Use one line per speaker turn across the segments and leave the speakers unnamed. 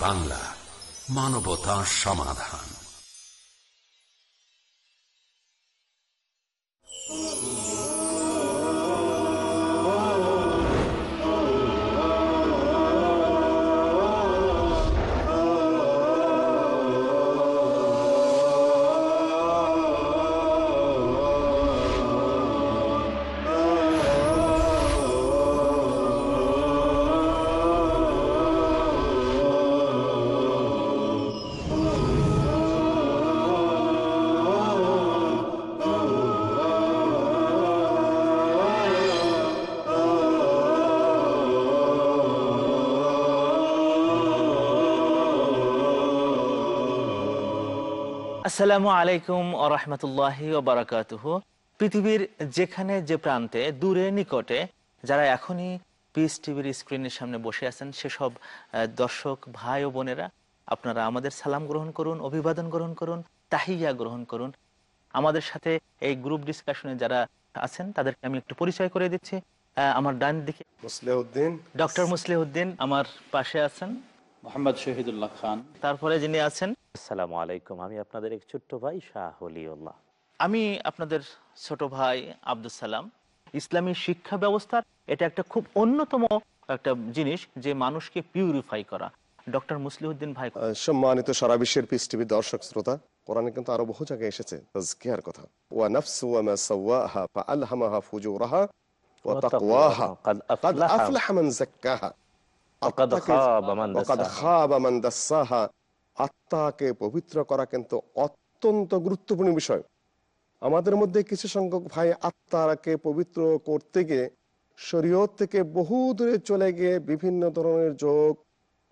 বাংলা মানবতা সমাধান।
আসসালামু আলাইকুম আরহামতুল্লাহ বারাকাতুহ। পৃথিবীর যেখানে যে প্রান্তে দূরে নিকটে যারা এখনই পিস টিভির স্ক্রিনের সামনে বসে আছেন সেসব দর্শক ভাই ও বোনেরা আপনারা আমাদের সালাম গ্রহণ করুন অভিবাদন গ্রহণ করুন তাহিয়া গ্রহণ করুন। আমাদের সাথে এই গ্রুপ ডিসকাশনে যারা আছেন তাদেরকে আমি একটু পরিচয় করে দিচ্ছি। আমার ডান দিকে
মুসলিউদ্দিন
ডক্টর মুসলিউদ্দিন আমার পাশে আছেন।
মোহাম্মদ শহীদুল্লাহ খান।
তারপরে যিনি আছেন
আলাইকুম। আমি আপনাদের এক ছোট্ট ভাই শাহ
আমি আপনাদের ছোট ভাই আব্দুল সালাম। ইসলামী শিক্ষা ব্যবস্থার এটা একটা খুব অন্যতম একটা জিনিস যে মানুষকে পিউরিফাই করা। ডক্টর মুসলিউদ্দিন ভাই
সম্মানিত সারা বিশ্বের পিস টিভি দর্শক শ্রোতা কোরআনে কিন্তু আরও বহু জায়গায় এসেছে তাজকিয়ার কথা। ওয়া নাফসু ওয়া মা সাওয়াহা ফুজুরাহা ওয়া তাকওয়াহা
কাদ
আফলাহা মান যাক্কাহা। আত্মাকে পবিত্র করা কিন্তু অত্যন্ত গুরুত্বপূর্ণ বিষয়। আমাদের মধ্যে কিছু সংখ্যক ভাই আত্মাকে পবিত্র করতে গিয়ে শরীয়ত থেকে বহু দূরে চলে গিয়ে বিভিন্ন ধরনের যোগ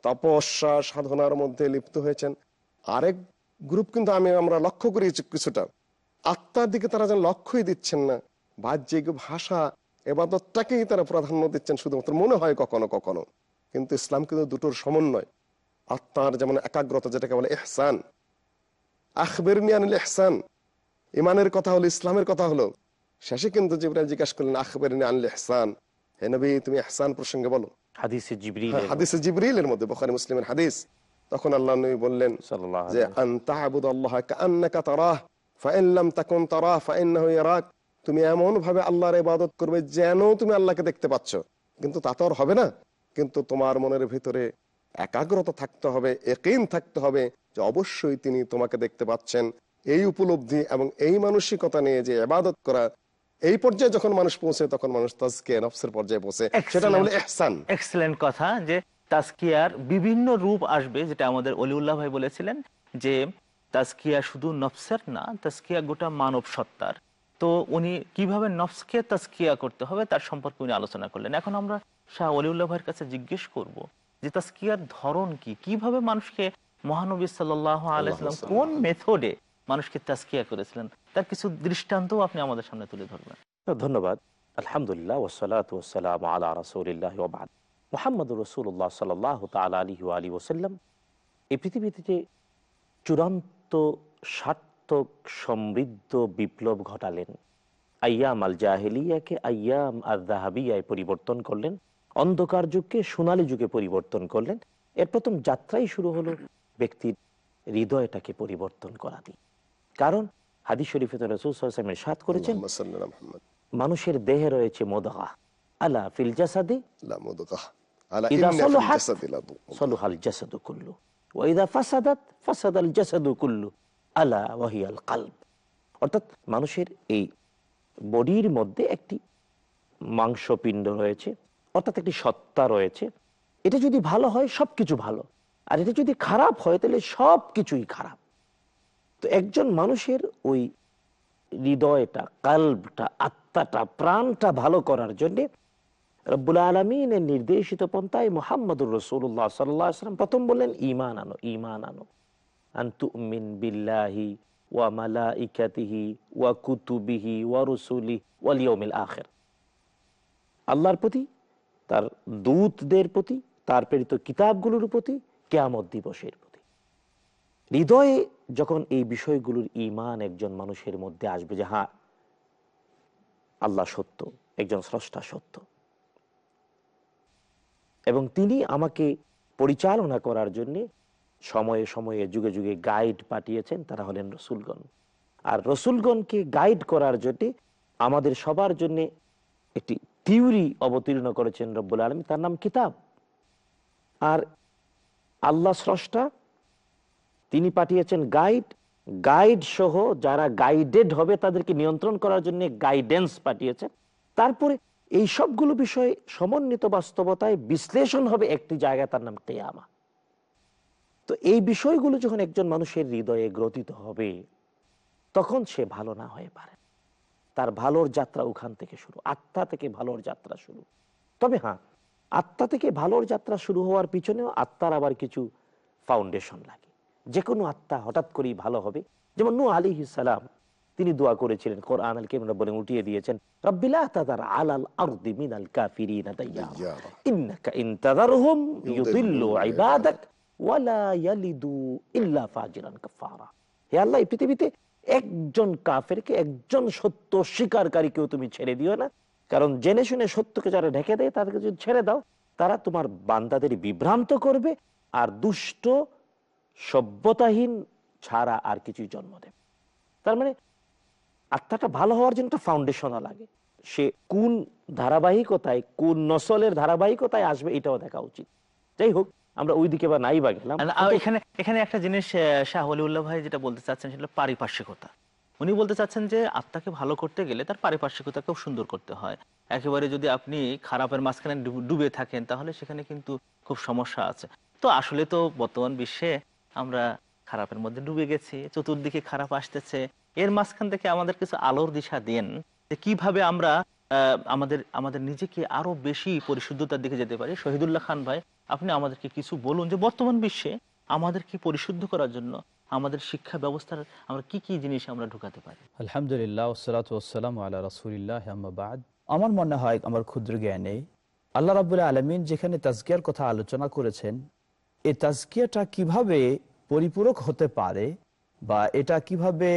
তপস্যা সাধনার মধ্যে লিপ্ত হয়েছেন। আরেক গ্রুপ কিন্তু আমি আমরা লক্ষ্য করি কিছুটা। আত্মার দিকে তারা যেন লক্ষ্যই দিচ্ছেন না। বাহ্যিক ভাষা এবাদতটাকেই তারা প্রাধান্য দিচ্ছেন শুধুমাত্র মনে হয় কখনো কখনো। কিন্তু ইসলাম কিন্তু দুটোর সমন্বয়। আত্মার যেমন একাগ্রতা যেটাকে বলে এহসান আখবের নিয়ানিল এহসান ইমানের কথা হলো ইসলামের কথা হলো। শেষে কিন্তু জিবরাইল জিজ্ঞাসা করলেন আখবের নিয়ানিল এহসান হে নবী তুমি এহসান প্রসঙ্গে বলো।
হাদিসে
হ্যাঁ, হাদিসে জিবরিলের মধ্যে বখারি মুসলিমের হাদিস। তখন আল্লাহ নবী বললেন
সাল্লাল্লাহু
যে
আলাইহি
আল্লাহ কাআন্নাকা তারাহ ফাইন লাম তাকুন তারাহ ফাইন্নাহু ইয়ারাক। তুমি এমন ভাবে আল্লাহর ইবাদত করবে যেন তুমি আল্লাহকে দেখতে পাচ্ছ। কিন্তু তা তো আর হবে না। কিন্তু তোমার মনের ভিতরে একাগ্রতা থাকতে হবে একিন থাকতে হবে যে অবশ্যই তিনি তোমাকে দেখতে পাচ্ছেন। এই উপলব্ধি এবং এই মানসিকতা নিয়ে যে ইবাদত করা এই পর্যায়ে যখন মানুষ পৌঁছে তখন মানুষ তাজকে নফসের পর্যায়ে পৌঁছে। সেটা নাম হলো এহসান।
এক্সেলেন্ট কথা যে তাস্কিয়ার বিভিন্ন রূপ আসবে যেটা আমাদের অলিউল্লাহ ভাই বলেছিলেন যে তাস্কিয়া শুধু নফসের না তাস্কিয়া গোটা মানব সত্তার তো উনি কীভাবে নফসকে তাস্কিয়া করতে হবে তার সম্পর্কে উনি আলোচনা করলেন। এখন আমরা শাহ অলিউল্লাহ ভাইয়ের কাছে জিজ্ঞেস করব যে তাস্কিয়ার ধরন কি? কীভাবে মানুষকে মহানবী সাল্লাহ আলাইসাল্লাম কোন মেথডে মানুষকে তাস্কিয়া করেছিলেন? তার কিছু দৃষ্টান্তও আপনি আমাদের সামনে তুলে ধরবেন।
ধন্যবাদ। আলহামদুলিল্লাহ ওসালাত ওসালাম আলা রসুলিল্লাহ ওবাদ মোহাম্মদ রসুল্লাহ সাল্লাহ তাল আলী আলী ওসাল্লাম এই পৃথিবীতে যে চূড়ান্ত সার্থক সমৃদ্ধ বিপ্লব ঘটালেন। আয়াম আল জাহেলিয়াকে আয়াম আল দাহাবিয়ায় পরিবর্তন করলেন। অন্ধকার যুগকে সোনালী যুগে পরিবর্তন করলেন। এর প্রথম যাত্রাই শুরু হলো ব্যক্তির হৃদয়টাকে পরিবর্তন করা দিয়ে কারণ হাদিস শরীফে তো রসুল সাল্লামের সাত করেছেন। মানুষের দেহে রয়েছে মোদগা। আলা ফিল জাসাদি। সলুহাল জাসাদু কুল্লু। ওয়া ইদা ফাসাদাত ফাসাদাল জাসাদু কুল্লু। আলা ওয়াহিয়াল কালব। অর্থাৎ মানুষের এই বডির মধ্যে একটি মাংসপিণ্ড রয়েছে, অর্থাৎ একটি সত্তা রয়েছে। এটা যদি ভালো হয়, সবকিছু ভালো। আর এটা যদি খারাপ হয়, তাহলে সব কিছুই খারাপ। তো একজন মানুষের ওই হৃদয়টা, কাল্বটা, আত্মাটা, প্রাণটা ভালো করার জন্যে রব্বুল আলমিনের নির্দেশিত পন্থায় মোহাম্মদুর রসুল্লাহ সাল্লাম প্রথম বললেন ইমান আনো ইমান আনো। আন্তু মিন বিল্লাহি ওয়া মালা ইকাতিহি ওয়া কুতুবিহি ওয়া রসুলি আল্লাহর প্রতি, তার দূতদের প্রতি, তার প্রেরিত কিতাবগুলোর প্রতি, কেয়ামত দিবসের প্রতি। হৃদয়ে যখন এই বিষয়গুলোর ইমান একজন মানুষের মধ্যে আসবে যে হ্যাঁ আল্লাহ সত্য, একজন স্রষ্টা সত্য। এবং তিনি আমাকে পরিচালনা করার জন্য সময়ে সময়ে যুগে যুগে গাইড পাঠিয়েছেন, তারা হলেন রসুলগণ। আর রসুলগণকে গাইড করার জন্য আমাদের সবার জন্য একটি থিওরি অবতীর্ণ করেছেন রব্বুল আলম তার নাম কিতাব। আর আল্লাহ স্রষ্টা, তিনি পাঠিয়েছেন গাইড গাইড সহ যারা গাইডেড হবে, তাদেরকে নিয়ন্ত্রণ করার জন্য গাইডেন্স পাঠিয়েছেন। তারপরে এই সবগুলো বিষয়ে সমন্বিত বাস্তবতায় বিশ্লেষণ হবে একটি জায়গায়, তার নাম কেয়ামা তো এই বিষয়গুলো যখন একজন মানুষের হৃদয়ে গ্রথিত হবে, তখন সে ভালো না হয়ে পারে। তার ভালোর যাত্রা ওখান থেকে শুরু, আত্মা থেকে ভালোর যাত্রা শুরু। তবে হ্যাঁ আত্মা থেকে ভালোর যাত্রা শুরু হওয়ার পিছনেও আত্মার আবার কিছু ফাউন্ডেশন লাগে। যে কোনো আত্মা হঠাৎ করেই ভালো হবে। যেমন নু আলী সালাম, তিনি দোয়া করেছিলেন, কোরআন আল কেমন বলে উঠিয়ে দিয়েছেন রব্বিলা তাদার আলাল আরদি মিনাল কাফিরিনা দাইয়ারা। ইন্নাকা ইন তাদারহুম ইউদিল্লু ইবাদাক পৃথিবীতে একজন একজন সত্য তুমি ছেড়ে দিও না। কারণ জেনে শুনে সত্যকে যারা ঢেকে দেয়, তাদেরকে যদি ছেড়ে দাও, তারা তোমার বান্দাদের বিভ্রান্ত করবে আর দুষ্ট সভ্যতাহীন ছাড়া আর কিছুই জন্ম দেবে তার মানে আত্মাটা ভালো হওয়ার জন্য একটা ফাউন্ডেশনও লাগে। সে কোন ধারাবাহিকতায়, কোন নসলের ধারাবাহিকতায় আসবে, এটাও দেখা উচিত। যাই হোক আমরা ওইদিকে বা নাই বা গেলাম।
এখানে এখানে একটা জিনিস শাহ ওলিউল্লাহ ভাই যেটা বলতে চাচ্ছেন সেটা পারিপার্শ্বিকতা। উনি বলতে চাচ্ছেন যে আত্মাকে ভালো করতে গেলে তার পারিপার্শ্বিকতাকেও সুন্দর করতে হয়। একেবারে যদি আপনি খারাপের মাঝখানে ডুবে থাকেন তাহলে সেখানে কিন্তু খুব সমস্যা আছে। তো আসলে তো বর্তমান বিশ্বে আমরা খারাপের মধ্যে ডুবে গেছি চতুর্দিকে খারাপ আসতেছে। এর মাঝখান থেকে আমাদের কিছু আলোর দিশা দেন যে কীভাবে আমরা আমাদের আমাদের নিজেকে আরও বেশি পরিশুদ্ধতার দিকে যেতে পারি। শহীদুল্লাহ খান ভাই, আপনি আমাদেরকে কিছু বলুন যে বর্তমান বিশ্বে আমাদেরকে পরিশুদ্ধ করার জন্য আমাদের শিক্ষা ব্যবস্থার আমরা কি কি জিনিস আমরা ঢুকাতে পারি?
আলহামদুলিল্লাহ আল্লাহ আমার মনে হয় আমার ক্ষুদ্র জ্ঞানে আল্লাহ রাবুল্লাহ আলমিন যেখানে তাজকিয়ার কথা আলোচনা করেছেন, এই তাজকিয়াটা কীভাবে পরিপূরক হতে পারে বা এটা কীভাবে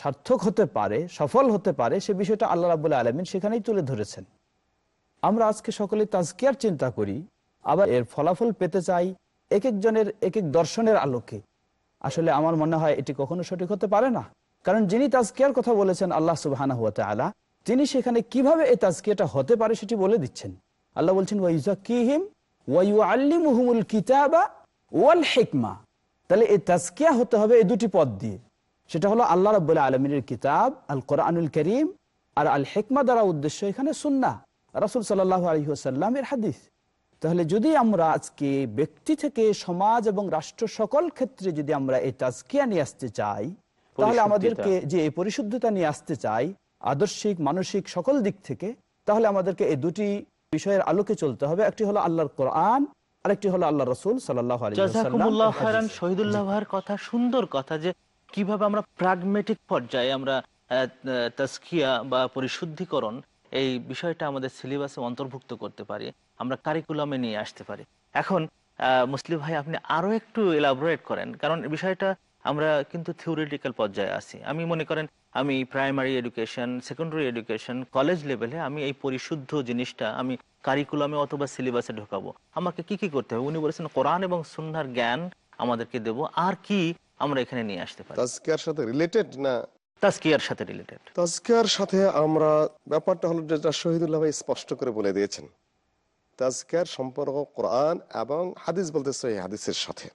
সার্থক হতে পারে, সফল হতে পারে, সে বিষয়টা আল্লাহ রাবুল্লাহ আলমিন সেখানেই তুলে ধরেছেন। আমরা আজকে সকলে তাজকিয়ার চিন্তা করি, আবার এর ফলাফল পেতে চাই এক একজনের এক এক দর্শনের আলোকে। আসলে আমার মনে হয় এটি কখনো সঠিক হতে পারে না। কারণ যিনি তাজকিয়ার কথা বলেছেন আল্লাহ সুবাহানা হুয়া আলা তিনি সেখানে কীভাবে এই তাজকিয়াটা হতে পারে সেটি বলে দিচ্ছেন। আল্লাহ বলছেন ওয়াইজাকিহিম ওয়াইউ আল্লিমুহুমুল কিতাবা ওয়াল হিকমা। তাহলে এই তাজকিয়া হতে হবে এই দুটি পদ দিয়ে। সেটা হলো আল্লাহ রব্বুল্লাহ আলমিনের কিতাব আল কোরআনুল করিম আর আল হেকমা দ্বারা উদ্দেশ্য এখানে সুন্না রাসুল সাল্লাহ আলহিহাসাল্লামের হাদিস। তাহলে যদি আমরা আজকে ব্যক্তি থেকে সমাজ এবং রাষ্ট্র সকল ক্ষেত্রে যদি আমরা এই তাজকিয়া নিয়ে আসতে চাই তাহলে আমাদেরকে যে এই পরিশুদ্ধতা নিয়ে আসতে চাই আদর্শিক মানসিক সকল দিক থেকে তাহলে আমাদেরকে এই দুটি বিষয়ের আলোকে চলতে হবে। একটি হলো আল্লাহর কোরআন আরেকটি হলো আল্লাহ রসুল সাল্লাহ
জাজাকুমুল্লাহ
আলী
খায়রান শহীদুল্লাহ কথা সুন্দর কথা যে কীভাবে আমরা প্রাগমেটিক পর্যায়ে আমরা তাজকিয়া বা পরিশুদ্ধিকরণ এই বিষয়টা আমাদের সিলেবাসে অন্তর্ভুক্ত করতে পারি আমরা কারিকুলামে নিয়ে আসতে পারি। এখন আহ, মুসলিম ভাই আপনি আরও একটু এলাবোরেট করেন কারণ বিষয়টা আমরা কিন্তু থিওরিটিক্যাল পর্যায়ে আছি। আমি মনে করেন আমি primary education secondary education college লেভেলে আমি এই পরিশুদ্ধ জিনিসটা আমি কারিকুলামে অথবা সিলেবাসে ঢোকাবো। আমাকে কি কি করতে হবে? উনি বলেছেন কোরআন এবং সুন্নার জ্ঞান আমাদেরকে দেব। আর কি আমরা এখানে নিয়ে আসতে পারি?
তাজকিয়ার সাথে রিলেটেড না?
সাথে রিলেটেড
তাজকিয়ার সাথে আমরা ব্যাপারটা হলো যেটা শহীদুল্লাহ ভাই স্পষ্ট করে বলে দিয়েছেন। তাজকিয়ার সম্পর্ক কোরআন এবং হাদিস বলতে হাদিসের সাথে।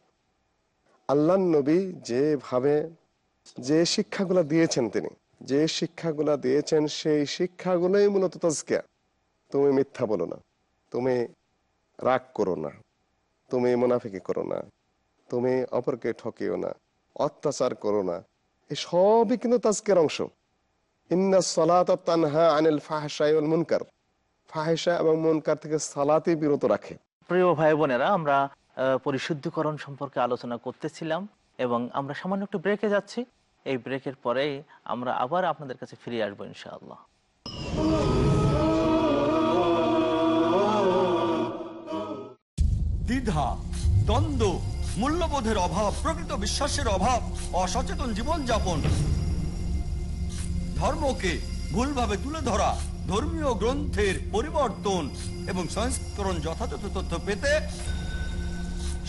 আল্লাহ নবী যেভাবে যে শিক্ষাগুলা দিয়েছেন তিনি, যে শিক্ষাগুলা দিয়েছেন সেই শিক্ষাগুলোই মূলত তাজকিয়া। তুমি মিথ্যা বলো না, তুমি রাগ করো না, তুমি মুনাফিকি করো না, তুমি অপরকে ঠকিও না, অত্যাচার করো না এই সবই কিন্তু তাজকের অংশ। ইন্না সালাত তানহা আনিল ফাহশাই মুনকার। ফাহেসা এবং মুনকার থেকে সালাতই বিরত রাখে।
প্রিয় ভাই বোনেরা আমরা পরিশুদ্ধকরণ সম্পর্কে আলোচনা করতেছিলাম এবং আমরা সামান্য একটু ব্রেকে যাচ্ছি। এই ব্রেকের পরে আমরা আবার আপনাদের কাছে ফিরে আসব ইনশাআল্লাহ।
দ্বিধা, দ্বন্দ্ব, মূল্যবোধের অভাব, প্রকৃত বিশ্বাসের অভাব, অসচেতন জীবনযাপন। ধর্মকে ভুলভাবে তুলে ধরা, ধর্মীয় গ্রন্থের পরিবর্তন এবং সংস্করণ যথাযথ তথ্য পেতে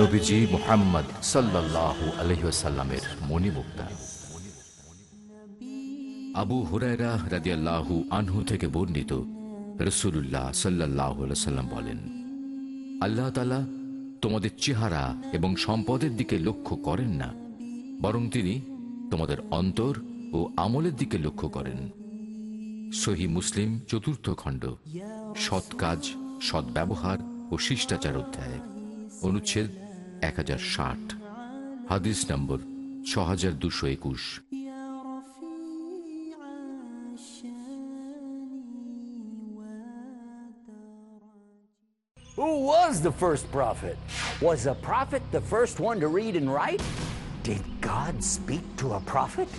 নবীজি মোহাম্মদ সাল্লাহ আলহিসাল্লামের মণিমুক্তা। আবু হুরায়রা রাদিয়াল্লাহু আনহু থেকে বর্ণিত রসুল্লাহ সাল্লাহ সাল্লাম বলেন, আল্লাহ তালা তোমাদের চেহারা এবং সম্পদের দিকে লক্ষ্য করেন না, বরং তিনি তোমাদের অন্তর ও আমলের দিকে লক্ষ্য করেন। সহি মুসলিম চতুর্থ খণ্ড, সৎ কাজ সদ্ব্যবহার ও শিষ্টাচার অধ্যায়, অনুচ্ছেদ এক হাজার ষাট হাদিস নম্বর ছ হাজার দুশো একুশ
Who was the first prophet? Was a prophet the first one to read and write? Did God speak to a prophet?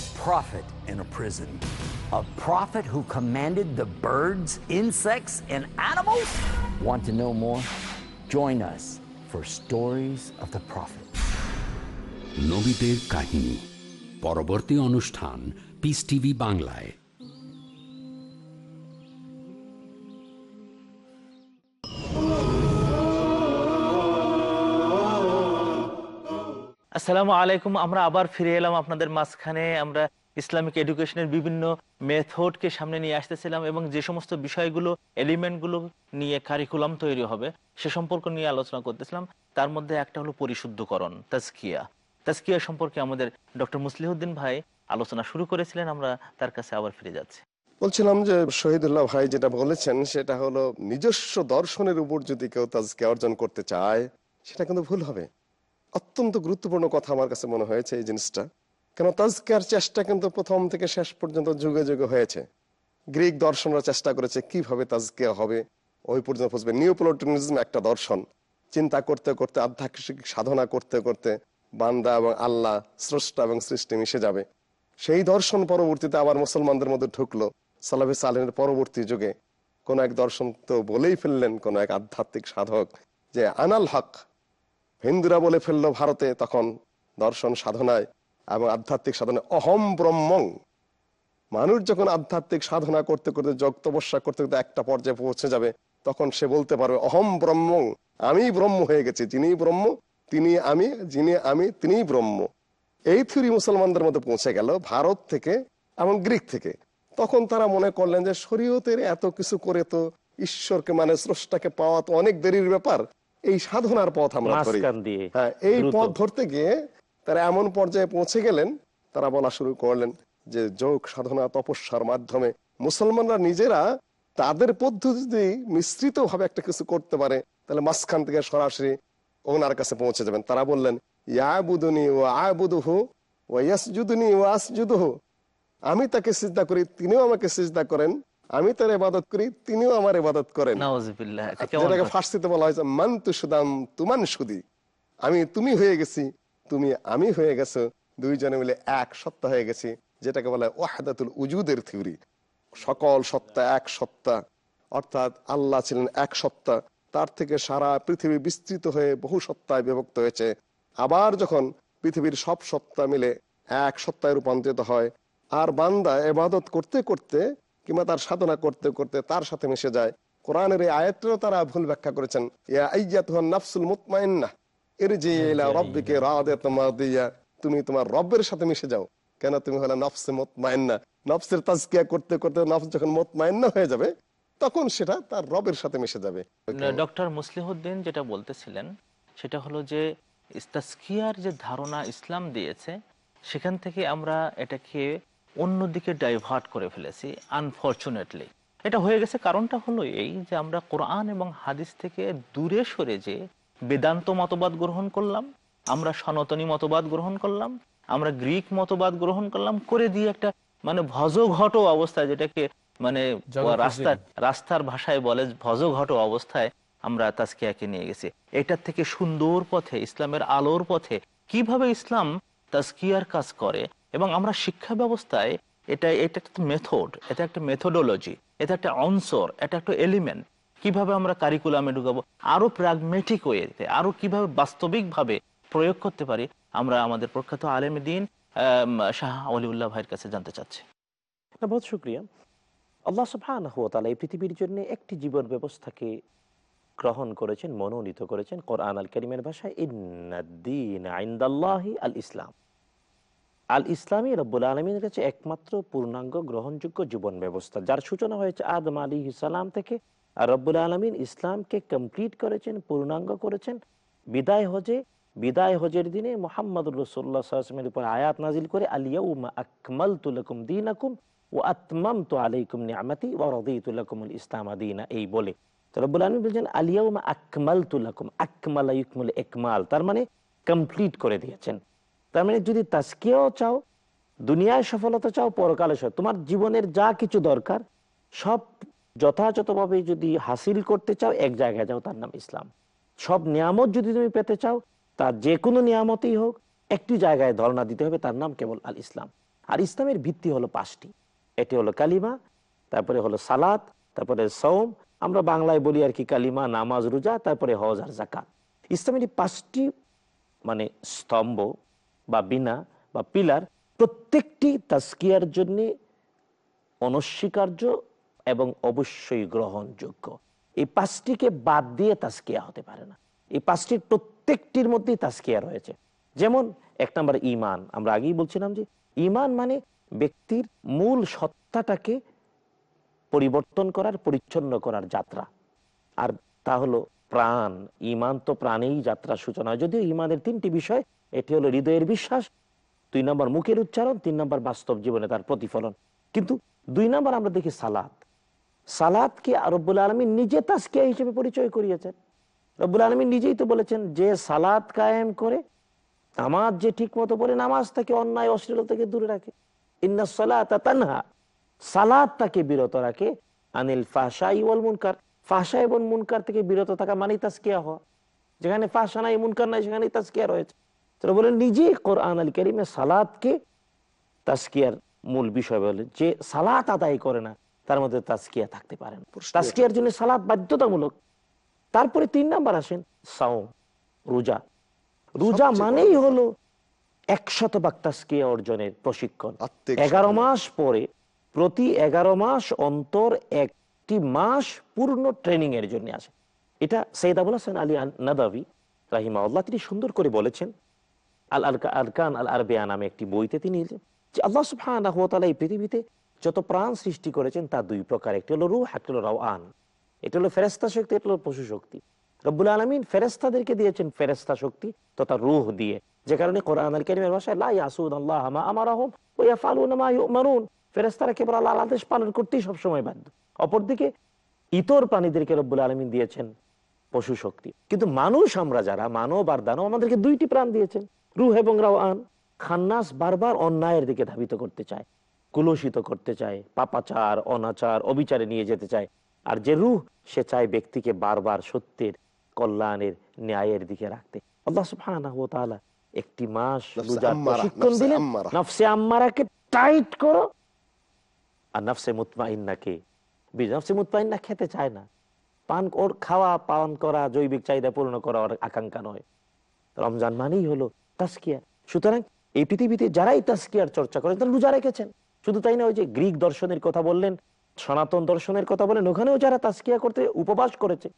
A prophet in a prison. A prophet who commanded the birds, insects, and animals? Want to know more? Join us for Stories of the Prophet.
নবীদের কাহিনী। পরবর্তী অনুষ্ঠান piece TV বাংলায়।
আসসালামু আলাইকুম আমরা আবার ফিরে এলাম আপনাদের মাঝখানে। আমরা ইসলামিক এডুকেশনের বিভিন্ন মেথডকে সামনে নিয়ে আসতেছিলাম এবং যে সমস্ত বিষয়গুলো, এলিমেন্টগুলো নিয়ে কারিকুলাম তৈরি হবে, সে সম্পর্ক নিয়ে আলোচনা করতেছিলাম। তার মধ্যে একটা হলো পরিশুদ্ধকরণ, তাজকিয়া। তাজকিয়া সম্পর্কে আমাদের ডক্টর মুসলিহুদ্দিন ভাই আলোচনা শুরু করেছিলেন, আমরা তার কাছে আবার ফিরে যাচ্ছি।
বলছিলাম যে শহীদুল্লাহ ভাই যেটা বলেছেন, সেটা হলো নিজস্ব দর্শনের উপর যদি কেউ তাজকে অর্জন করতে চায়, সেটা কিন্তু ভুল হবে। অত্যন্ত গুরুত্বপূর্ণ কথা আমার কাছে মনে হয়েছে এই জিনিসটা। কেন তাজকের চেষ্টা কিন্তু প্রথম থেকে শেষ পর্যন্ত যুগে যুগে হয়েছে। গ্রিক দর্শনরা চেষ্টা করেছে কীভাবে তাজকে হবে। ওই পর্যন্ত পৌঁছবে নিউপ্লোটনিজম একটা দর্শন। চিন্তা করতে করতে, আধ্যাত্মিক সাধনা করতে করতে বান্দা এবং আল্লাহ, স্রষ্টা এবং সৃষ্টি মিশে যাবে। সেই দর্শন পরবর্তীতে আবার মুসলমানদের মধ্যে ঢুকলো। সালাফি সালেনের পরবর্তী যুগে কোন এক দর্শন তো বলেই ফেললেন কোন এক আধ্যাত্মিক সাধক যে, আনাল হক। হিন্দুরা বলে ফেলল ভারতে, তখন দর্শন সাধনায় এবং আধ্যাত্মিক সাধনায় অহম ব্রহ্মং। মানুষ যখন আধ্যাত্মিক সাধনা করতে করতে যোগ তপস্যা করতে করতে একটা পর্যায়ে পৌঁছে যাবে তখন সে বলতে পারবে অহম ব্রহ্মং আমি ব্রহ্ম হয়ে গেছি যিনি ব্রহ্ম তিনি আমি যিনি আমি তিনিই ব্রহ্ম। এই থিওরি মুসলমানদের মধ্যে পৌঁছে গেল ভারত থেকে এবং গ্রিক থেকে। তখন তারা মনে করলেন যে শরীয়তের এত কিছু করে তো ঈশ্বরকে মানে স্রষ্টাকে পাওয়া তো অনেক দেরির ব্যাপার। এই সাধনার পথ আমরা হ্যাঁ এই পথ ধরতে গিয়ে তারা এমন পর্যায়ে পৌঁছে গেলেন তারা বলা শুরু করলেন যে যোগ সাধনা তপস্যার মাধ্যমে মুসলমানরা নিজেরা তাদের পদ্ধতিতে মিশ্রিত ভাবে একটা কিছু করতে পারে। তাহলে মাঝখান থেকে সরাসরি ওনার কাছে পৌঁছে যাবেন। তারা বললেন ইয়াবুদুনি ও আবুদুহু ও ইয়াসজুদুনি ও আসজুদুহু। আমি তাকে সিজদা করি তিনিও আমাকে সিজদা করেন। আমি তার ইবাদত করি তিনিও আমার ইবাদত করেন। যেটাকে ফার্সিতে বলা হয়েছে মান তু সুদাম তুমান সুদি। আমি তুমি হয়ে গেছি। তুমি, আমি হয়ে গেছো। দুইজনে মিলে এক সত্তা হয়ে গেছি, যেটাকে বলা ওয়াহাদাতুল উজুদের থিওরি। সকল সত্তা এক সত্তা। অর্থাৎ আল্লাহ ছিলেন এক সত্তা। তার থেকে সারা পৃথিবী বিস্তৃত হয়ে বহু সত্তায় বিভক্ত হয়েছে। আবার যখন পৃথিবীর সব সত্তা মিলে এক সত্তায় রূপান্তরিত হয়, আর বান্দা এবাদত করতে করতে কিংবা তার সাধনা করতে করতে তার সাথে মিশে যায়, কোরআনের এই আয়াতটাও তারা ভুল ব্যাখ্যা করেছেন। ইয়া আইয়াতুহান নাফসুল মুতমাইন্না তুমি তোমার রবের সাথে মিশে যাও। কেন? তুমি হলে নফসে মত মুতমাইন্না। নফসের তাজকিয়া করতে করতে নফস যখন মত মুতমাইন্না হয়ে যাবে তখন সেটা তার রবের সাথে মিশে যাবে।
ডক্টর মুসলিহুদ্দিন যেটা বলতেছিলেন সেটা হলো যে ইস্তাস্কিয়ার যে ধারণা ইসলাম দিয়েছে সেখান থেকে আমরা এটাকে অন্যদিকে ডাইভার্ট করে ফেলেছি আনফর্চুনেটলি। এটা হয়ে গেছে কারণটা হলো এই যে আমরা কোরআন এবং হাদিস থেকে দূরে সরে যে বেদান্ত মতবাদ গ্রহণ করলাম আমরা সনাতনী মতবাদ গ্রহণ করলাম আমরা গ্রিক মতবাদ গ্রহণ করলাম করে দিয়ে একটা মানে ভজঘট অবস্থায় যেটাকে মানে রাস্তার রাস্তার ভাষায় বলে ভজঘট অবস্থায় আমরা তাজকিয়াকে নিয়ে গেছি। এটার থেকে সুন্দর পথে ইসলামের আলোর পথে কীভাবে ইসলাম তাজকিয়ার কাজ করে এবং আমরা শিক্ষা ব্যবস্থায় এটা এটা একটা মেথড এটা একটা মেথোডোলজি এটা একটা অনসর এটা একটা এলিমেন্ট কীভাবে আমরা কারিকুলামে ঢুকাবো? আরও প্রাগমেটিক ওয়েতে আরও কীভাবে বাস্তবিকভাবে প্রয়োগ করতে পারি, আমরা আমাদের প্রখ্যাত আলেম দিন শাহ অলিউল্লাহ ভাইয়ের কাছে জানতে চাচ্ছি।
বহুত শুক্রিয়া। আল্লাহ ওয়া এই পৃথিবীর জন্য একটি জীবন ব্যবস্থাকে গ্রহণ করেছেন, মনোনীত করেছেন কোরআন আল করিমের ভাষায় ইনদাল্লাহি আল ইসলাম। আল ইসলামী রব্বুল আলমীর কাছে একমাত্র পূর্ণাঙ্গ গ্রহণযোগ্য জীবন ব্যবস্থা, যার সূচনা হয়েছে আদম আলী সালাম থেকে আর রব্বুল আলমিন ইসলামকে কমপ্লিট করেছেন, পূর্ণাঙ্গ করেছেন। বিদায় হজে, বিদায় হজের দিনে মোহাম্মদ রসুল্লাহ সাল্লামের উপর আয়াত নাজিল করে আলিয়াউমা আকমাল তুলকুম দিন আকুম ও আতমাম তো আলাইকুম নিয়ামাতি ও এই বলে। রব্বুল বলছেন আকমাল আকমাল ইকমুল একমাল তার মানে কমপ্লিট করে দিয়েছেন। তার মানে যদি তাস্কিয়াও চাও, দুনিয়ায় সফলতা চাও, পরকালে তোমার জীবনের যা কিছু দরকার, সব যথাযথভাবে যদি হাসিল করতে চাও, এক জায়গায় যাও, তার নাম ইসলাম। সব নিয়ামত যদি তুমি পেতে চাও, তার যে কোনো নিয়ামতই হোক, একটি জায়গায় ধর্ণা দিতে হবে, তার নাম কেবল আল ইসলাম। আর ইসলামের ভিত্তি হলো পাঁচটি। এটি হলো কালিমা, তারপরে হলো সালাত, তারপরে সৌম আমরা বাংলায় বলি আর কি কালিমা, নামাজ, রোজা, তারপরে হজ আর জাকাত ইসলামের পাঁচটি মানে স্তম্ভ বা বিনা বা পিলার প্রত্যেকটি তাস্কিয়ার জন্য অনস্বীকার্য এবং অবশ্যই গ্রহণযোগ্য। এই পাঁচটিকে বাদ দিয়ে তাস্কিয়া হতে পারে না। এই পাঁচটির প্রত্যেকটির মধ্যেই তাস্কিয়া রয়েছে। যেমন এক নম্বর ইমান আমরা আগেই বলছিলাম যে ইমান মানে ব্যক্তির মূল সত্তাটাকে পরিবর্তন করার, পরিচ্ছন্ন করার যাত্রা। আর তা হলো প্রাণ। ইমান তো প্রাণেই যাত্রা সূচনা যদিও ইমানের তিনটি বিষয়, এটি হলো হৃদয়ের বিশ্বাস, দুই নম্বর মুখের উচ্চারণ, তিন নম্বর বাস্তব জীবনে তার প্রতিফলন। কিন্তু দুই নম্বর আমরা দেখি সালাদ সালাদকে রব্বুল আলমী নিজে তাস্কিয়া হিসেবে পরিচয় করিয়েছেন? রব্বুল আলমী নিজেই তো বলেছেন, যে সালাদ কায়েম করে নামাজ যে ঠিক মতো পড়ে, নামাজ তাকে অন্যায় অশ্লীল থেকে দূরে রাখে। সালাদ তাকে বিরত রাখে আনিল ফাশা ইওয়াল মুনকার। ফাশা এবং মুনকার থেকে বিরত থাকা মানেই তাস্কিয়া হওয়া। যেখানে ফাশা নাই, মুনকার নাই সেখানে তাস্কিয়া রয়েছে। তারা বলেন নিজে কোরআন আল করিমে সালাদকে তাস্কিয়ার মূল বিষয় বলে যে সালাত আদায় করে না। তার মধ্যে তাস্কিয়া থাকতে পারে না তাস্কিয়ার জন্য সালাদ বাধ্যতামূলক। তারপরে তিন নাম্বার আসেন সাওম রোজা। রোজা মানেই হলো একশত বাক তাস্কিয়া অর্জনের প্রশিক্ষণ। এগারো মাস পরে প্রতি এগারো মাস অন্তর একটি মাস পূর্ণ ট্রেনিং এর জন্য আসে এটা সৈয়দ আবুল হাসান আলী নাদাবি রাহিমা আল্লাহ তিনি সুন্দর করে বলেছেন। আল আল আরকান আল আরবেয়া নামে একটি বইতে তিনি যে আল্লাহ তাআলা এই পৃথিবীতে যত প্রাণ সৃষ্টি করেছেন, তা দুই প্রকার। একটি হলো রুহ, একটি হলো রাওয়ান। এটা হলো ফেরেস্তা শক্তি এটা হলো পশু শক্তি। রব্বুল আলমিন ফেরেস্তাদেরকে দিয়েছেন ফেরেস্তা শক্তি তথা রুহ দিয়ে। যে কারণে কোরআন আল ভাষায়, লা ইয়াসুন আল্লাহ মা আমারাহুম ওয়া ইউমারুন ফেরেস্তারা কেবল আদেশ পালন করতেই বাধ্য। অপরদিকে ইতর প্রাণীদেরকে রব্বুল আলমিন দিয়েছেন পশু শক্তি। কিন্তু মানুষ আমরা যারা, মানব আর দানব, আমাদেরকে দুইটি প্রাণ দিয়েছেন, রুহ এবং রাওয়ান। খান্নাস বারবার অন্যায়ের দিকে ধাবিত করতে চায়। কুলসিত করতে চায় পাপাচার অনাচার অবিচারে নিয়ে যেতে চায়। আর যে রুহ সে চায় ব্যক্তিকে বারবার সত্যের কল্যাণের ন্যায়ের দিকে রাখতে। আল্লাহ একটি মাস প্রশিক্ষণ দিলেন। নফসে আম্মারাকে টাইট করো। আর নফসে মুতমাইন্নাকে নফসে মুতমাইন্না খেতে চায় না। পান ওর খাওয়া পান করা জৈবিক চাহিদা পূর্ণ করা ওর আকাঙ্ক্ষা নয়। রমজান মানেই হলো তাস্কিয়া সুতরাং এই পৃথিবীতে যারাই তাস্কিয়ার চর্চা করেন তারা রোজা রেখেছেন। শুধু তাই না ওই যে গ্রিক দর্শনের কথা বললেন সনাতন দর্শনের কথা বলেন ওখানেও যারা তাস্কিয়া করতে উপবাস করেছে।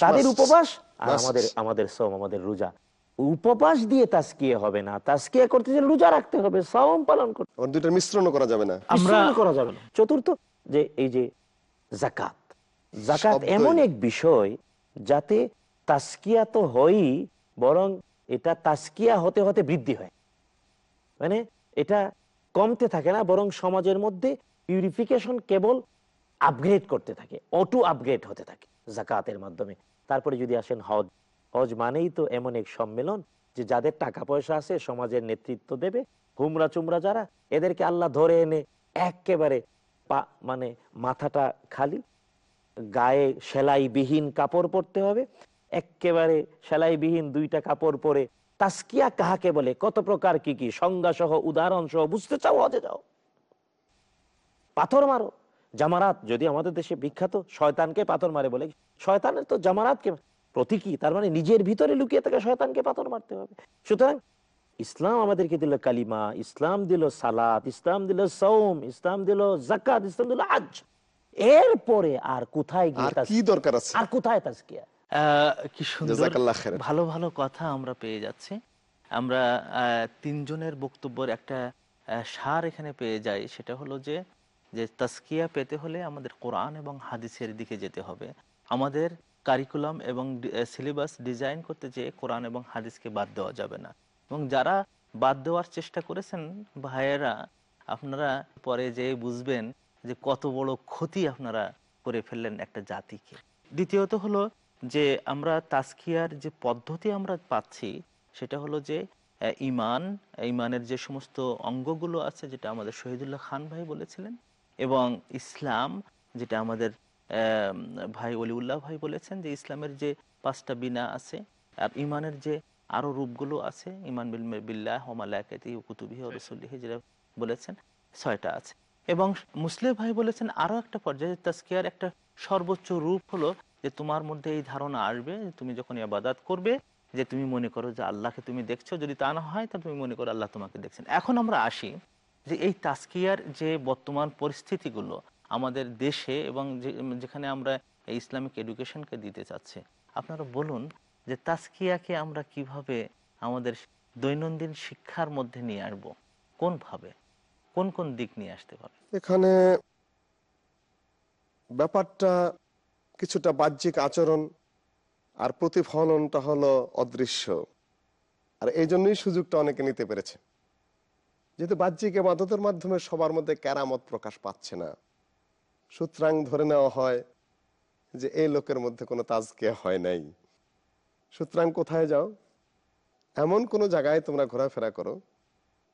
তাদের উপবাস আর আমাদের আমাদের সোম আমাদের রোজা। উপবাস দিয়ে তাস্কিয়া হবে না। তাস্কিয়া করতে গেলে রোজা রাখতে হবে সওম পালন করতে
আবার দুইটার মিশ্রণও করা যাবে না।
আমরা-
মিশ্রণ করা যাবে না। চতুর্থ যে এই যে জাকাত জাকাত এমন এক বিষয় যাতে তাস্কিয়া তো হয়ই বরং এটা তাস্কিয়া হতে হতে বৃদ্ধি হয়। মানে এটা কমতে থাকে না, বরং সমাজের মধ্যে পিউরিফিকেশন কেবল আপগ্রেড করতে থাকে অটো আপগ্রেড হতে থাকে জাকাতের মাধ্যমে। তারপরে যদি আসেন হজ হজ মানেই তো এমন এক সম্মেলন যে যাদের টাকা পয়সা আছে সমাজের নেতৃত্ব দেবে, হুমরা চুমরা যারা, এদেরকে আল্লাহ ধরে এনে একেবারে পা মানে মাথাটা খালি, গায়ে সেলাইবিহীন কাপড় পরতে হবে, একেবারে সেলাইবিহীন দুইটা কাপড় পরে তাস্কিয়া কাহাকে বলে? কত প্রকার কি কি? সংজ্ঞা সহ উদাহরণ সহ বুঝতে চাও হজে যাও। পাথর মারো। জামারাত যদি আমাদের দেশে বিখ্যাত শয়তানকে পাথর মারে বলে। শয়তানের তো জামারাতকে প্রতীকী তার মানে নিজের ভিতরে লুকিয়ে থাকা শয়তানকে পাথর মারতে হবে। সুতরাং ইসলাম আমাদেরকে দিল কালিমা ইসলাম দিল সালাত ইসলাম দিল সৌম ইসলাম দিল জাকাত ইসলাম দিল আজ এরপরে আর কোথায় গিয়ে
আর
কোথায় তাস্কিয়া?
কি সুন্দর ভালো ভালো কথা আমরা পেয়ে যাচ্ছি। আমরা তিনজনের বক্তব্যের একটা সার এখানে পেয়ে যাই। সেটা হলো যে যে তাস্কিয়া পেতে হলে আমাদের কোরআন এবং হাদিসের দিকে যেতে হবে। আমাদের কারিকুলাম এবং সিলেবাস ডিজাইন করতে যে কোরআন এবং হাদিসকে বাদ দেওয়া যাবে না। এবং যারা বাদ দেওয়ার চেষ্টা করেছেন ভাইয়েরা আপনারা পরে যে বুঝবেন যে কত বড় ক্ষতি আপনারা করে ফেললেন একটা জাতিকে। দ্বিতীয়ত হলো যে আমরা তাস্কিয়ার যে পদ্ধতি আমরা পাচ্ছি, সেটা হলো যে ইমান ইমানের যে সমস্ত অঙ্গগুলো আছে, যেটা আমাদের শহীদুল্লাহ খান ভাই বলেছিলেন, এবং ইসলাম, যেটা আমাদের ভাই অলিউল্লাহ ভাই বলেছেন যে, ইসলামের যে পাঁচটা বিনা আছে, আর ইমানের যে আরও রূপগুলো আছে ইমান বিল্লাহ ওমালাকাতি কুতুবিহি রসুল্লিহি যেটা বলেছেন, ছয়টা আছে। এবং মুসলিম ভাই বলেছেন আরও একটা পর্যায়ে তাস্কিয়ার একটা সর্বোচ্চ রূপ হলো যে তোমার মধ্যে এই ধারণা আসবে তুমি যখন ইবাদাত করবে, যে তুমি মনে করো যে আল্লাহকে তুমি দেখছ, যদি তা না হয় তা তুমি মনে করো আল্লাহ তোমাকে দেখছেন। এখন আমরা আসি যে এই তাস্কিয়ার যে বর্তমান পরিস্থিতিগুলো আমাদের দেশে এবং যেখানে আমরা এই ইসলামিক এডুকেশনকে দিতে চাচ্ছি, আপনারা বলুন যে তাস্কিয়াকে আমরা কীভাবে আমাদের দৈনন্দিন শিক্ষার মধ্যে নিয়ে আসব, কোনভাবে, কোন কোন দিক নিয়ে আসতে পারে?
এখানে ব্যাপারটা কিছুটা বাহ্যিক আচরণ আর প্রতিফলনটা হলো অদৃশ্য। আর এই জন্যই সুযোগটা অনেকে নিতে পেরেছে। যেহেতু বাহ্যিক এবাদতের মাধ্যমে সবার মধ্যে কেরামত প্রকাশ পাচ্ছে না। সুতরাং ধরে নেওয়া হয় যে এই লোকের মধ্যে কোনো তাজকে হয় নাই। সুতরাং কোথায় যাও? এমন কোনো জায়গায় তোমরা ঘোরাফেরা করো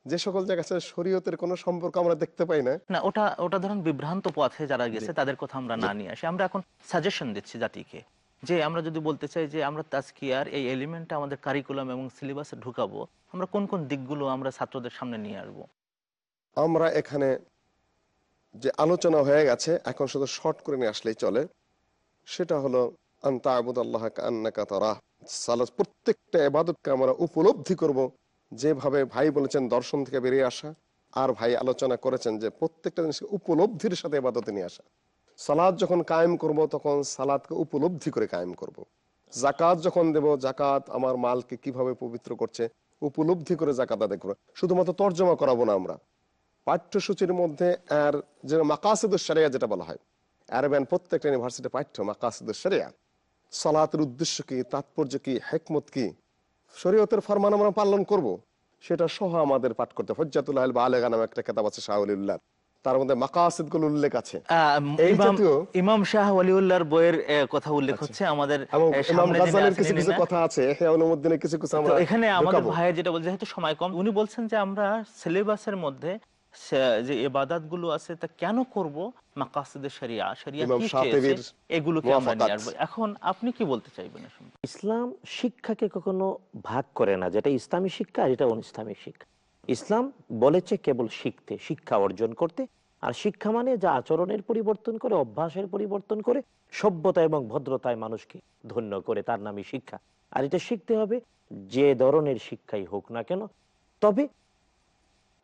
যে সকল জায়গায় শরীয়তের কোনো সম্পর্ক আমরা দেখতে পাই না।
না ওটা ওটা ধরুন বিভ্রান্ত পথে যারা গেছে তাদের কথা আমরা না নিয়ে আসি। আমরা এখন সাজেশন দিচ্ছি জাতিকে যে আমরা যদি বলতে চাই যে আমরা তাজকিয়ার এই এলিমেন্টটা আমাদের কারিকুলাম এবং সিলেবাসে ঢুকাবো আমরা কোন কোন দিকগুলো আমরা ছাত্রদের সামনে নিয়ে আসব?
আমরা এখানে যে আলোচনা হয়ে গেছে এখন শুধু শর্ট করে নিয়ে আসলেই চলে। সেটা হলো আন্তা আবুদ আল্লাহ সালাত প্রত্যেকটা এবাদতকে আমরা উপলব্ধি করব। যেভাবে ভাই বলেছেন দর্শন থেকে বেরিয়ে আসা, আর ভাই আলোচনা করেছেন যে প্রত্যেকটা জিনিসকে উপলব্ধির সাথে এবাদতে নিয়ে আসা। সালাদ যখন কায়েম করব, তখন সালাদকে উপলব্ধি করে কায়েম করব। জাকাত যখন দেব জাকাত আমার মালকে কীভাবে পবিত্র করছে, উপলব্ধি করে জাকাত আদায় করব। শুধুমাত্র তর্জমা করাবো না আমরা। পাঠ্যসূচির মধ্যে আর যে মাকাসিদুস সারিয়া যেটা বলা হয় অ্যারাবিয়ান প্রত্যেকটা ইউনিভার্সিটি পাঠ্য মাকাসিদুস সারিয়া সালাতের উদ্দেশ্য কি, তাৎপর্য কি, হেকমত কি শরীয়তের ফরমান আমরা পালন করব সেটা সহ আমাদের পাঠ করতে হজ্জাতুল আল বা আলেগা নামে একটা কেতাব আছে শাহুলিল্লাহ তার মধ্যে মাকাসিদগুলো উল্লেখ আছে। এই
ইমাম ইমাম শাহ আলিউল্লাহর বইয়ের কথা উল্লেখ হচ্ছে। আমাদের
কিছু কিছু কথা আছে। কিছু কিছু
এখানে আমাদের ভাইয়ের যেটা বলছে সময় কম। উনি বলছেন যে আমরা সিলেবাসের মধ্যে যে এবাদাতগুলো আছে তা কেন করব? মাকাসিদের শরিয়া। শরিয়া কি চেয়েছে? এগুলোকে আমরা নিয়ে আসব। এখন আপনি কি বলতে চাইবেন
ইসলাম শিক্ষাকে কখনো ভাগ করে না যেটা ইসলামী শিক্ষা আর এটা অনিসলামিক শিক্ষা। ইসলাম বলেছে কেবল শিখতে শিক্ষা অর্জন করতে আর শিক্ষা মানে যা আচরণের পরিবর্তন করে অভ্যাসের পরিবর্তন করে সভ্যতা এবং ভদ্রতায় মানুষকে ধন্য করে তার নামই শিক্ষা। আর এটা শিখতে হবে যে ধরনের শিক্ষাই হোক না কেন। তবে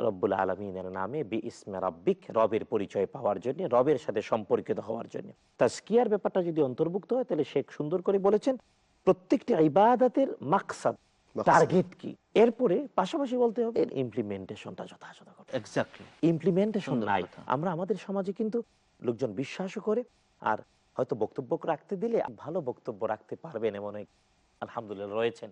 রব্বুল আলমিনের নামে বি ইসমে রব্বিক রবের পরিচয় পাওয়ার জন্য রবের সাথে সম্পর্কিত হওয়ার জন্য। তাস্কিয়ার ব্যাপারটা যদি অন্তর্ভুক্ত হয় তাহলে শেখ সুন্দর করে বলেছেন প্রত্যেকটি ইবাদাতের মাকসাদ। টার্গেট কি? এরপরে পাশাপাশি বলতে হবে এর ইমপ্লিমেন্টেশনটা যথাযথ
এক্স্যাক্টলি
ইমপ্লিমেন্টেশন নাই। আমরা আমাদের সমাজে কিন্তু লোকজন বিশ্বাসও করে আর হয়তো বক্তব্য রাখতে দিলে ভালো বক্তব্য রাখতে পারবেন এমন আলহামদুলিল্লাহ রয়েছেন।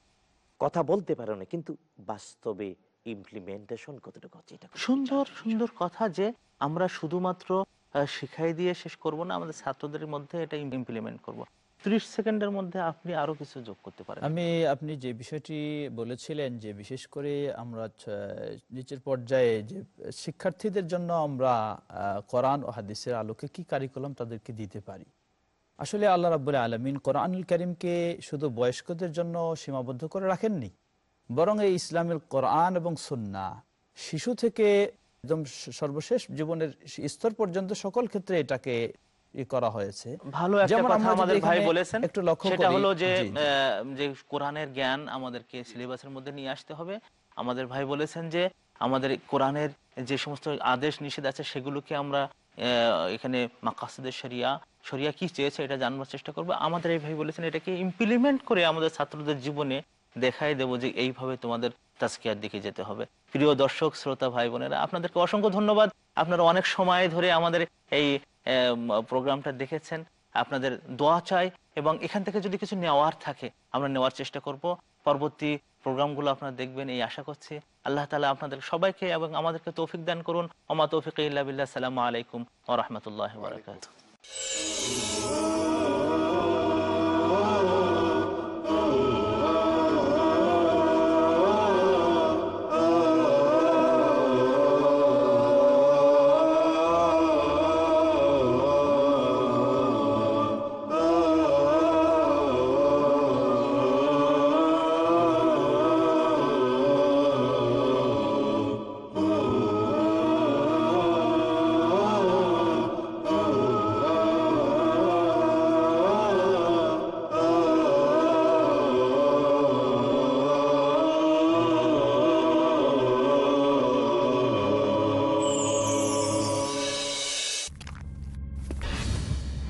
কথা বলতে পারে না কিন্তু বাস্তবে ইমপ্লিমেন্টেশন কতটুকু হচ্ছে এটা
সুন্দর সুন্দর কথা যে আমরা শুধুমাত্র আহ, শিখাই দিয়ে শেষ করব না আমাদের ছাত্রদের মধ্যে এটা ইমপ্লিমেন্ট করব। ত্রিশ সেকেন্ডের মধ্যে আপনি আরও কিছু যোগ করতে পারেন।
আমি আপনি যে বিষয়টি বলেছিলেন যে বিশেষ করে আমরা নিচের পর্যায়ে যে শিক্ষার্থীদের জন্য আমরা কোরআন ও হাদিসের আলোকে কি কারিকুলাম তাদেরকে দিতে পারি? আসলে আল্লাহ রাবুল আলমিন কোরআনুল করিমকে শুধু বয়স্কদের জন্য সীমাবদ্ধ করে রাখেননি বরং এই ইসলামের কোরআন এবং সুন্না শিশু থেকে একদম সর্বশেষ জীবনের স্তর পর্যন্ত সকল ক্ষেত্রে এটাকে করা হয়েছে।
ভালো একটা কথা আমাদের ভাই বলেছেন
একটু লক্ষ্য
সেটা হলো যে যে কোরআনের জ্ঞান আমাদেরকে সিলেবাসের মধ্যে নিয়ে আসতে হবে। আমাদের ভাই বলেছেন যে আমাদের কোরআনের যে সমস্ত আদেশ নিষেধ আছে সেগুলোকে আমরা এখানে মাকাসিদের শরিয়া শরিয়া কি চেয়েছে এটা জানবার চেষ্টা করব। আমাদের এই ভাই বলেছেন এটাকে ইমপ্লিমেন্ট করে আমাদের ছাত্রদের জীবনে দেখাই দেবো যে এইভাবে তোমাদের তাস্কিয়ার দিকে যেতে হবে। প্রিয় দর্শক, শ্রোতা ভাই বোনেরা আপনাদেরকে অসংখ্য ধন্যবাদ। আপনারা অনেক সময় ধরে আমাদের এই প্রোগ্রামটা দেখেছেন। আপনাদের দোয়া চাই এবং এখান থেকে যদি কিছু নেওয়ার থাকে, আমরা নেওয়ার চেষ্টা করব। পরবর্তী প্রোগ্রামগুলো আপনারা দেখবেন, এই আশা করছি। আল্লাহ তালা আপনাদের সবাইকে এবং আমাদেরকে তৌফিক দান করুন। অমা তৌফিক ইল্লা বিল্লাহ। সালামু আলাইকুম ও রহমতুল্লাহ বারকাত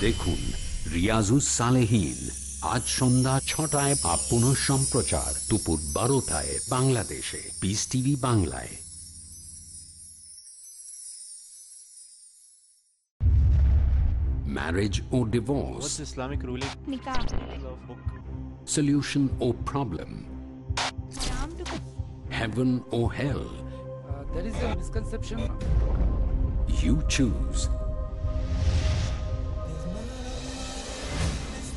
দেখুন রিয়াজুস সালেহীন আজ সন্ধ্যা ছটায় বা পুনঃ সম্প্রচার দুপুর বারোটায় বাংলাদেশে পিস টিভি বাংলায় marriage or divorce,
What's Islamic ruling?
solution or problem, heaven or hell.
Uh, there is a misconception.
You choose.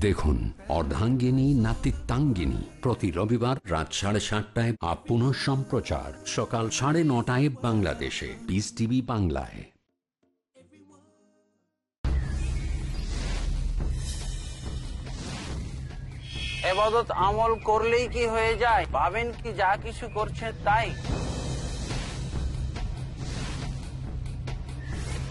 দেখুন, অর্ধাঙ্গিনী, নাতিত্বাঙ্গিনী। প্রতি রবিবার রাত সাড়ে সাতটায় আপ পুনঃ সম্প্রচার। সকাল সাড়ে নটায় বাংলাদেশে। পিস টিভি বাংলায়।
এবাদত আমল করলেই কি হয়ে যায়? ভাবেন কি, যা কিছু করছেন তাই?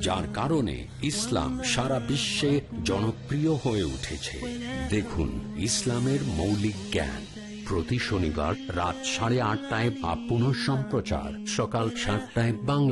যার কারণে ইসলাম সারা বিশ্বে জনপ্রিয় হয়ে উঠেছে। দেখুন ইসলামের মৌলিক জ্ঞান। প্রতি শনিবার রাত সাড়ে আটটায় বা পুনঃ সম্প্রচার সকাল সাতটায় বাংলা